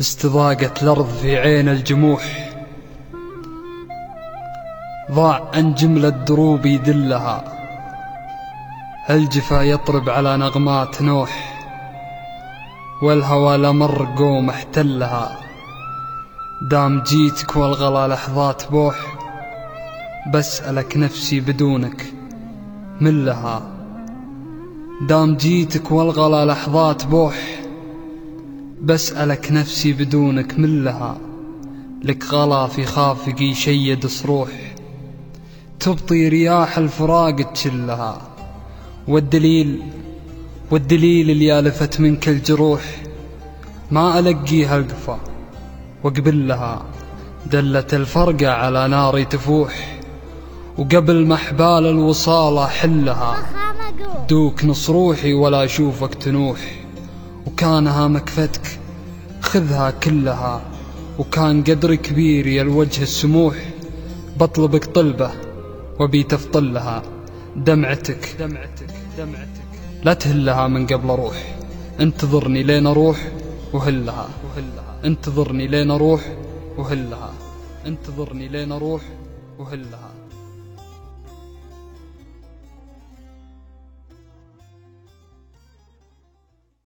استضاقت الأرض في عين الجموح. ضاع عن جملة دروب يدلها الجفا يطرب على نغمات نوح. والهوى لمر قوم احتلها. دام جيتك والغلا لحظات بوح. بسألك نفسي بدونك من لها دام جيتك والغلا لحظات بوح. بسألك نفسي بدونك من لها لك غلا في خافقي يشيد صروح تبطي رياح الفراق تشلها والدليل والدليل اللي ألفت منك الجروح. ما ألقيها القفا وقبل لها دلت الفرقة على ناري تفوح. وقبل ما حبال الوصال أحلها دوك نص روحي ولا أشوفك تنوح. وكانها مكفتك خذها كلها وكان قدر كبير يا الوجه السموح بطلبك طلبة وبي تفطلها دمعتك دمعتك دمعتك لا تهلها من قبل أروح انتظرني لين أروح وهلها وهلها. انتظرني لين أروح وهلها. انتظرني لين أروح وهلها.